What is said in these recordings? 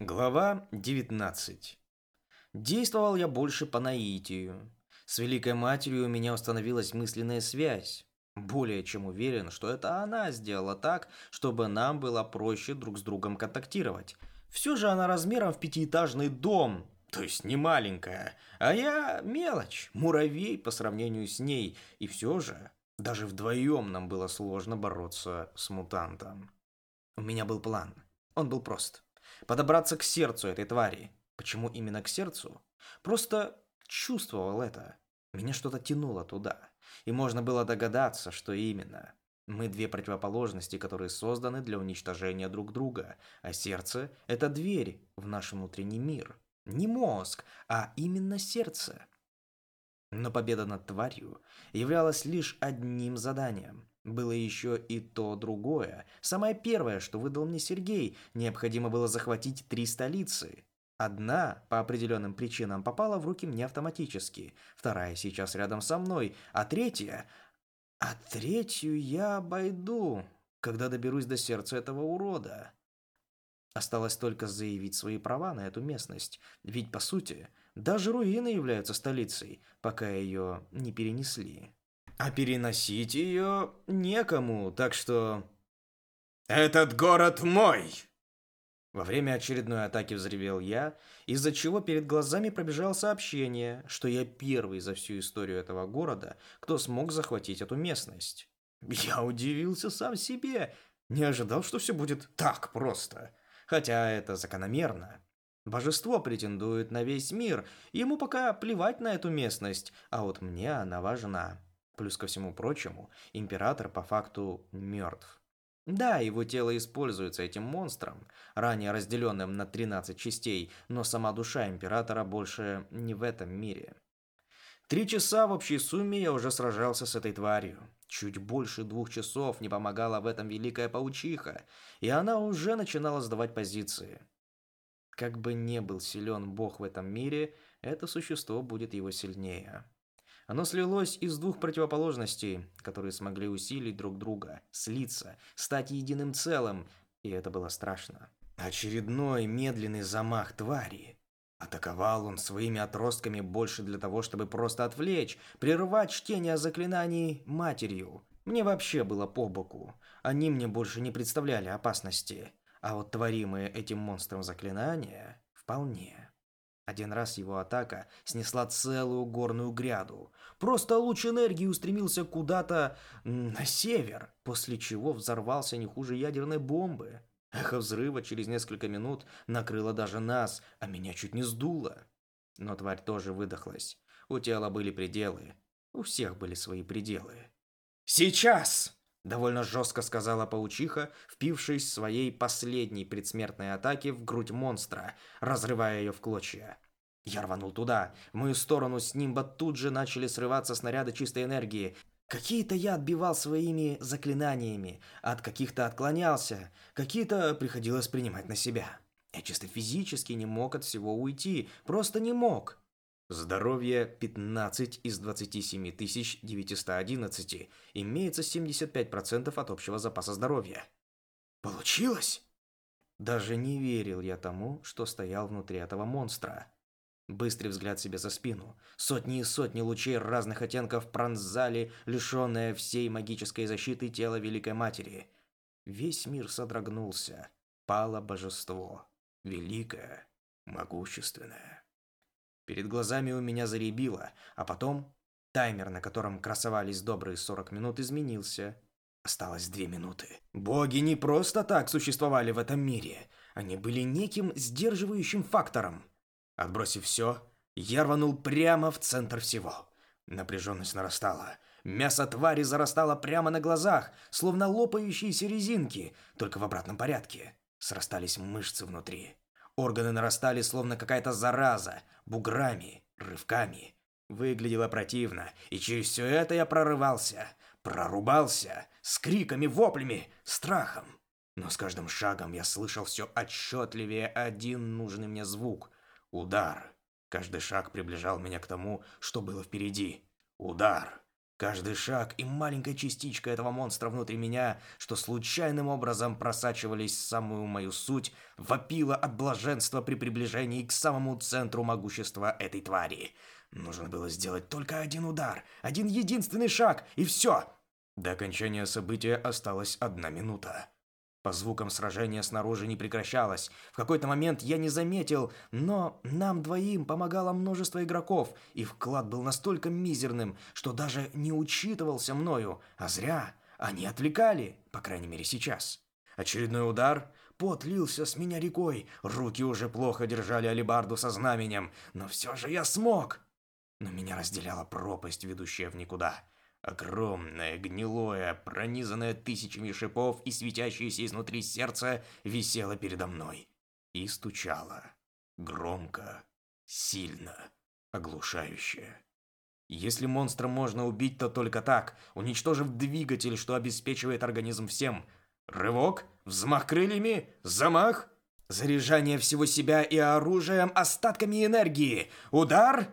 Глава 19. Действовал я больше по наитию. С Великой Матерью у меня установилась мысленная связь. Более чем уверен, что это она сделала так, чтобы нам было проще друг с другом контактировать. Все же она размером в пятиэтажный дом, то есть не маленькая, а я мелочь, муравей по сравнению с ней, и все же даже вдвоем нам было сложно бороться с мутантом. У меня был план. Он был прост. Подобраться к сердцу этой твари. Почему именно к сердцу? Просто чувствовал это. Меня что-то тянуло туда. И можно было догадаться, что именно. Мы две противоположности, которые созданы для уничтожения друг друга, а сердце – это дверь в наш внутренний мир. Не мозг, а именно сердце. Но победа над тварью являлась лишь одним заданием. Было еще и то другое. Самое первое, что выдал мне Сергей, необходимо было захватить три столицы. Одна, по определенным причинам, попала в руки мне автоматически, вторая сейчас рядом со мной, а третья... А третью я обойду, когда доберусь до сердца этого урода. Осталось только заявить свои права на эту местность, ведь, по сути, даже руины являются столицей, пока ее не перенесли. А переносить ее некому, так что... «Этот город мой!» Во время очередной атаки взревел я, из-за чего перед глазами пробежало сообщение, что я первый за всю историю этого города, кто смог захватить эту местность. Я удивился сам себе, не ожидал, что все будет так просто. Хотя это закономерно. Божество претендует на весь мир, ему пока плевать на эту местность, а вот мне она важна. Плюс ко всему прочему, император по факту мертв. Да, его тело используется этим монстром, ранее разделенным на 13 частей, но сама душа императора больше не в этом мире. Три часа в общей сумме я уже сражался с этой тварью. Чуть больше двух часов не помогала в этом великая паучиха, и она уже начинала сдавать позиции. Как бы не был силен бог в этом мире, это существо будет его сильнее. Оно слилось из двух противоположностей, которые смогли усилить друг друга, слиться, стать единым целым, и это было страшно. Очередной медленный замах твари. Атаковал он своими отростками больше для того, чтобы просто отвлечь, прервать чтение заклинаний матерью. Мне вообще было по боку. Они мне больше не представляли опасности. А вот творимые этим монстром заклинания – вполне. Один раз его атака снесла целую горную гряду. Просто луч энергии устремился куда-то на север, после чего взорвался не хуже ядерной бомбы. Эхо взрыва через несколько минут накрыло даже нас, а меня чуть не сдуло. Но тварь тоже выдохлась. У тела были пределы. У всех были свои пределы. «Сейчас!» – довольно жестко сказала паучиха, впившись своей последней предсмертной атаки в грудь монстра, разрывая ее в клочья. Я рванул туда. В мою сторону с нимба тут же начали срываться снаряды чистой энергии. Какие-то я отбивал своими заклинаниями, от каких-то отклонялся, какие-то приходилось принимать на себя. Я чисто физически не мог от всего уйти, просто не мог. Здоровье 15 из 27 911, имеется 75% от общего запаса здоровья. Получилось? Даже не верил я тому, что стоял внутри этого монстра. Быстрый взгляд себе за спину. Сотни и сотни лучей разных оттенков пронзали лишенное всей магической защиты тело Великой Матери. Весь мир содрогнулся. Пало божество. Великое, могущественное. Перед глазами у меня заребило, а потом таймер, на котором красовались добрые 40 минут, изменился. Осталось две минуты. Боги не просто так существовали в этом мире. Они были неким сдерживающим фактором. Отбросив все, я рванул прямо в центр всего. Напряженность нарастала. Мясо твари зарастало прямо на глазах, словно лопающиеся резинки, только в обратном порядке. Срастались мышцы внутри. Органы нарастали, словно какая-то зараза, буграми, рывками. Выглядело противно, и через все это я прорывался, прорубался, с криками, воплями, страхом. Но с каждым шагом я слышал все отчетливее один нужный мне звук – Удар. Каждый шаг приближал меня к тому, что было впереди. Удар. Каждый шаг и маленькая частичка этого монстра внутри меня, что случайным образом просачивались в самую мою суть, вопила от блаженства при приближении к самому центру могущества этой твари. Нужно было сделать только один удар, один единственный шаг, и все. До окончания события осталась одна минута. По звукам сражения снаружи не прекращалось. В какой-то момент я не заметил, но нам двоим помогало множество игроков, и вклад был настолько мизерным, что даже не учитывался мною, а зря. Они отвлекали, по крайней мере сейчас. Очередной удар, пот лился с меня рекой, руки уже плохо держали алебарду со знаменем, но все же я смог. Но меня разделяла пропасть, ведущая в никуда. Огромное, гнилое, пронизанное тысячами шипов и светящееся изнутри сердце висело передо мной и стучало. Громко, сильно, оглушающе. Если монстра можно убить, то только так, уничтожив двигатель, что обеспечивает организм всем. Рывок, взмах крыльями, замах, заряжание всего себя и оружием остатками энергии, удар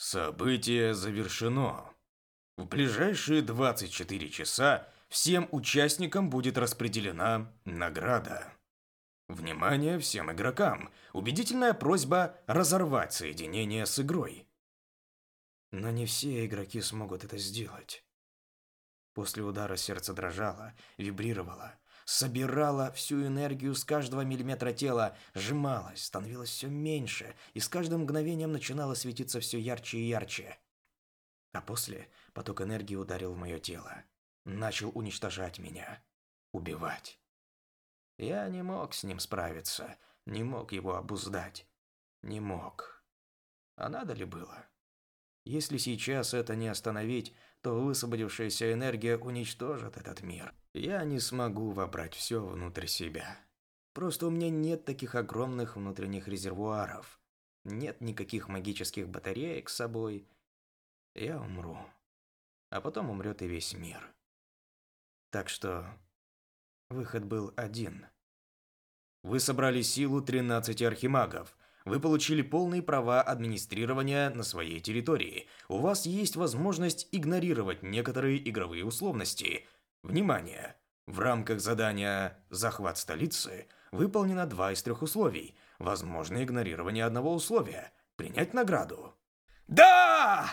Событие завершено. В ближайшие 24 часа всем участникам будет распределена награда. Внимание всем игрокам! Убедительная просьба разорвать соединение с игрой. Но не все игроки смогут это сделать. После удара сердце дрожало, вибрировало, собирала всю энергию с каждого миллиметра тела, сжималась, становилась все меньше, и с каждым мгновением начинала светиться все ярче и ярче. А после поток энергии ударил в мое тело. Начал уничтожать меня. Убивать. Я не мог с ним справиться, не мог его обуздать. Не мог. А надо ли было? Если сейчас это не остановить, то высвободившаяся энергия уничтожит этот мир. Я не смогу вобрать все внутрь себя. Просто у меня нет таких огромных внутренних резервуаров. Нет никаких магических батареек с собой. Я умру. А потом умрет и весь мир. Так что выход был один. Вы собрали силу 13 архимагов. Вы получили полные права администрирования на своей территории. У вас есть возможность игнорировать некоторые игровые условности – Внимание! В рамках задания «Захват столицы» выполнено два из трех условий. Возможно игнорирование одного условия. Принять награду. «Да!»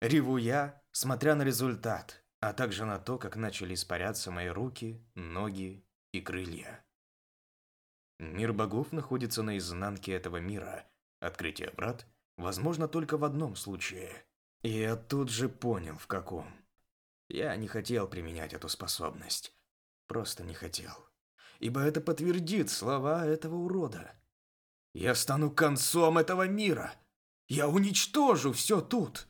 Реву я, смотря на результат, а также на то, как начали испаряться мои руки, ноги и крылья. Мир богов находится на изнанке этого мира. Открытие врат возможно только в одном случае. И я тут же понял, в каком. Я не хотел применять эту способность. Просто не хотел. Ибо это подтвердит слова этого урода. Я стану концом этого мира. Я уничтожу все тут.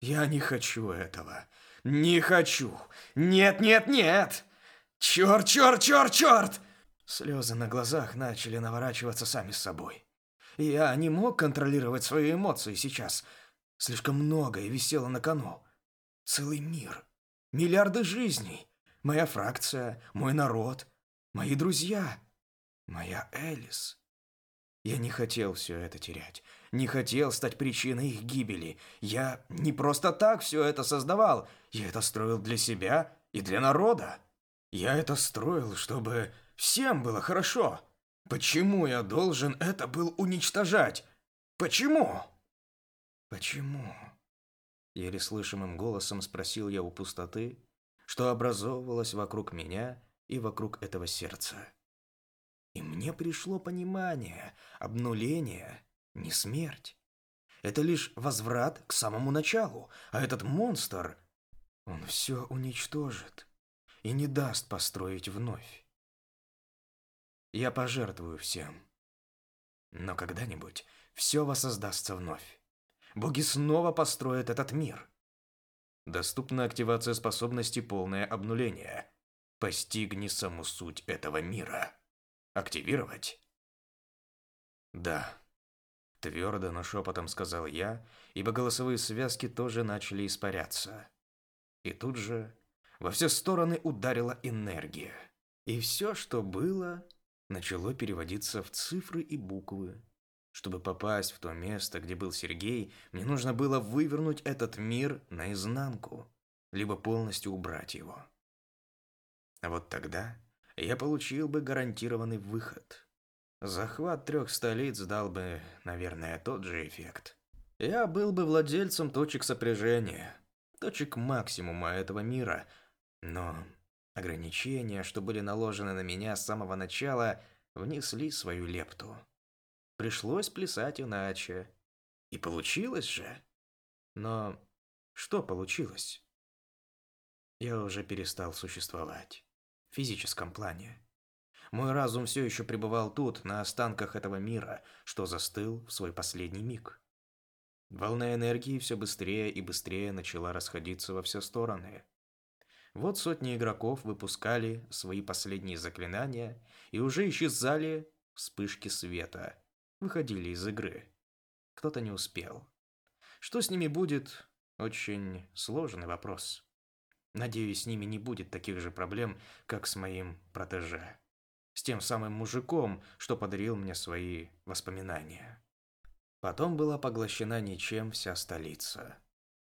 Я не хочу этого. Не хочу. Нет, нет, нет. Черт, черт, черт, черт! Слезы на глазах начали наворачиваться сами с собой. Я не мог контролировать свои эмоции сейчас. Слишком многое висело на кону. Целый мир. Миллиарды жизней. Моя фракция, мой народ, мои друзья, моя Элис. Я не хотел все это терять. Не хотел стать причиной их гибели. Я не просто так все это создавал. Я это строил для себя и для народа. Я это строил, чтобы всем было хорошо. Почему я должен это был уничтожать? Почему? Почему? Еле слышимым голосом спросил я у пустоты, что образовывалось вокруг меня и вокруг этого сердца. И мне пришло понимание, обнуление, не смерть. Это лишь возврат к самому началу, а этот монстр, он все уничтожит и не даст построить вновь. Я пожертвую всем. Но когда-нибудь все воссоздастся вновь боги снова построят этот мир. Доступна активация способности «Полное обнуление». Постигни саму суть этого мира. Активировать? Да. Твердо, но шепотом сказал я, ибо голосовые связки тоже начали испаряться. И тут же во все стороны ударила энергия. И все, что было, начало переводиться в цифры и буквы, Чтобы попасть в то место, где был Сергей, мне нужно было вывернуть этот мир наизнанку, либо полностью убрать его. А вот тогда я получил бы гарантированный выход. Захват трех столиц дал бы, наверное, тот же эффект. Я был бы владельцем точек сопряжения, точек максимума этого мира, но ограничения, что были наложены на меня с самого начала, внесли свою лепту. Пришлось плясать иначе. И получилось же. Но что получилось? Я уже перестал существовать. В физическом плане. Мой разум все еще пребывал тут, на останках этого мира, что застыл в свой последний миг. Волна энергии все быстрее и быстрее начала расходиться во все стороны. Вот сотни игроков выпускали свои последние заклинания и уже исчезали вспышки света, выходили из игры. Кто-то не успел. Что с ними будет? Очень сложный вопрос. Надеюсь, с ними не будет таких же проблем, как с моим протеже. С тем самым мужиком, что подарил мне свои воспоминания. Потом была поглощена ничем вся столица.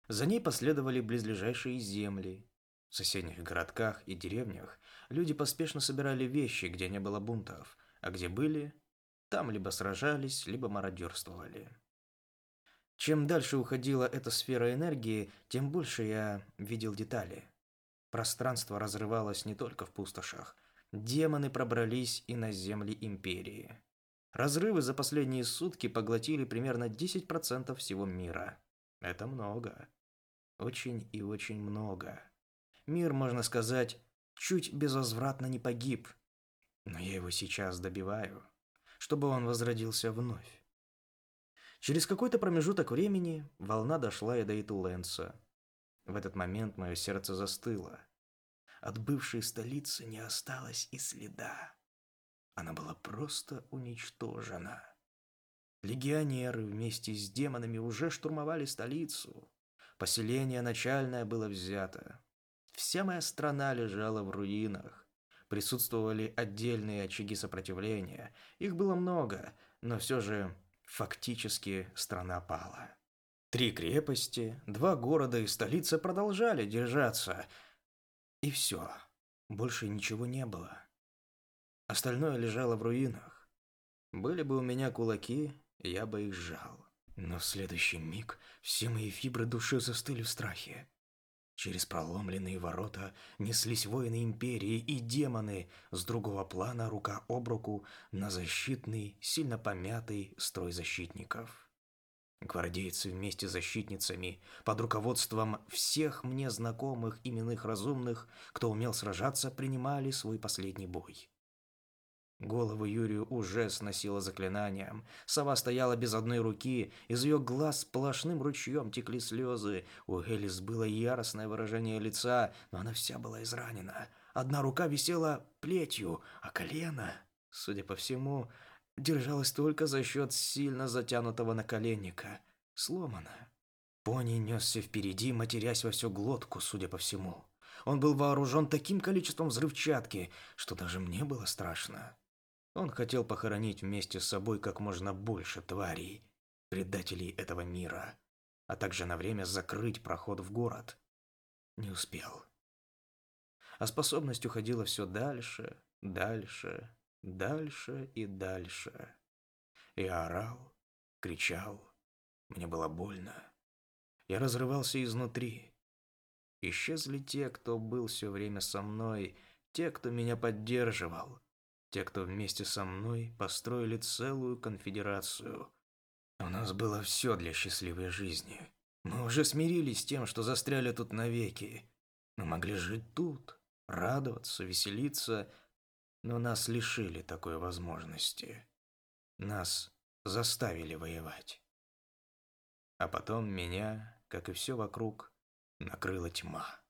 За ней последовали близлежащие земли. В соседних городках и деревнях люди поспешно собирали вещи, где не было бунтов, а где были, там либо сражались, либо мародерствовали. Чем дальше уходила эта сфера энергии, тем больше я видел детали. Пространство разрывалось не только в пустошах. Демоны пробрались и на земли Империи. Разрывы за последние сутки поглотили примерно 10% всего мира. Это много. Очень и очень много. Мир, можно сказать, чуть безвозвратно не погиб. Но я его сейчас добиваю чтобы он возродился вновь. Через какой-то промежуток времени волна дошла и до Итуленса. В этот момент мое сердце застыло. От бывшей столицы не осталось и следа. Она была просто уничтожена. Легионеры вместе с демонами уже штурмовали столицу. Поселение начальное было взято. Вся моя страна лежала в руинах. Присутствовали отдельные очаги сопротивления. Их было много, но все же фактически страна пала. Три крепости, два города и столица продолжали держаться. И все. Больше ничего не было. Остальное лежало в руинах. Были бы у меня кулаки, я бы их сжал. Но в следующий миг все мои фибры души застыли в страхе. Через проломленные ворота неслись воины Империи и демоны с другого плана рука об руку на защитный, сильно помятый строй защитников. Гвардейцы вместе с защитницами, под руководством всех мне знакомых именных разумных, кто умел сражаться, принимали свой последний бой. Голову Юрию уже сносило заклинанием. Сова стояла без одной руки, из ее глаз сплошным ручьем текли слезы. У Элис было яростное выражение лица, но она вся была изранена. Одна рука висела плетью, а колено, судя по всему, держалось только за счет сильно затянутого наколенника. Сломано. Пони несся впереди, матерясь во всю глотку, судя по всему. Он был вооружен таким количеством взрывчатки, что даже мне было страшно. Он хотел похоронить вместе с собой как можно больше тварей, предателей этого мира, а также на время закрыть проход в город. Не успел. А способность уходила все дальше, дальше, дальше и дальше. Я орал, кричал. Мне было больно. Я разрывался изнутри. Исчезли те, кто был все время со мной, те, кто меня поддерживал, те, кто вместе со мной построили целую конфедерацию. У нас было все для счастливой жизни. Мы уже смирились с тем, что застряли тут навеки. Мы могли жить тут, радоваться, веселиться, но нас лишили такой возможности. Нас заставили воевать. А потом меня, как и все вокруг, накрыла тьма.